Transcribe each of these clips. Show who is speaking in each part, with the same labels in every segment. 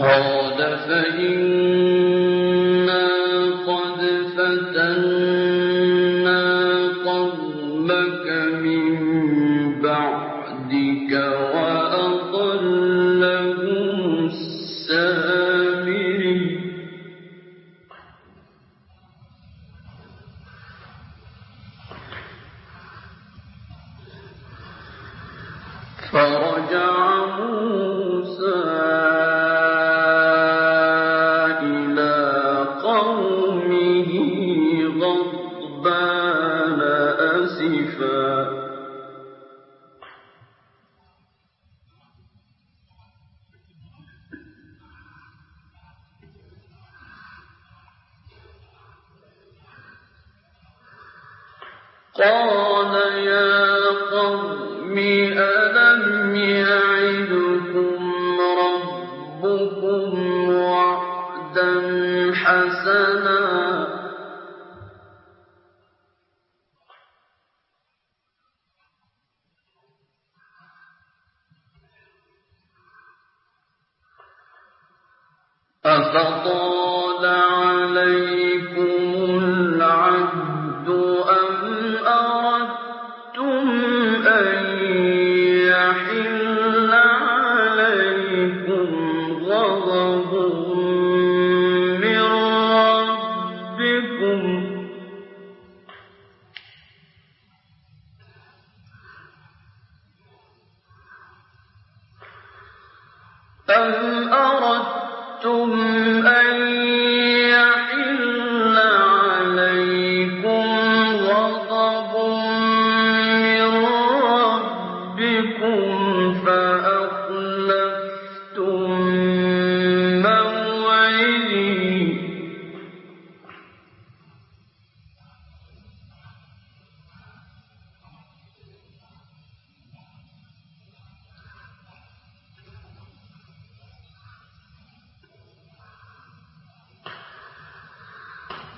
Speaker 1: قال فإنا قد فتنا من بعدك فرجع موسى قال يا قوم ألم يعدكم ربكم وعدا حسنا؟ أفطال عليكم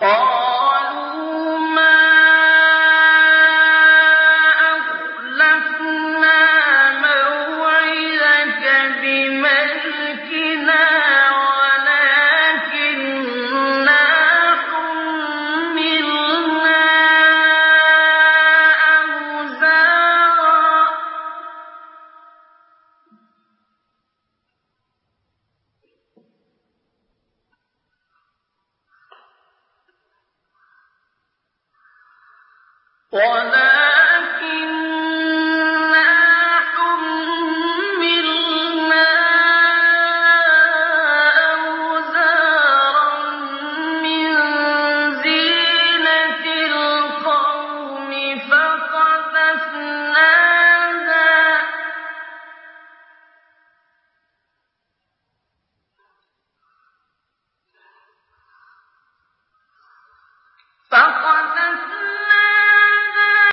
Speaker 1: قَالُوا أَوْزَارًا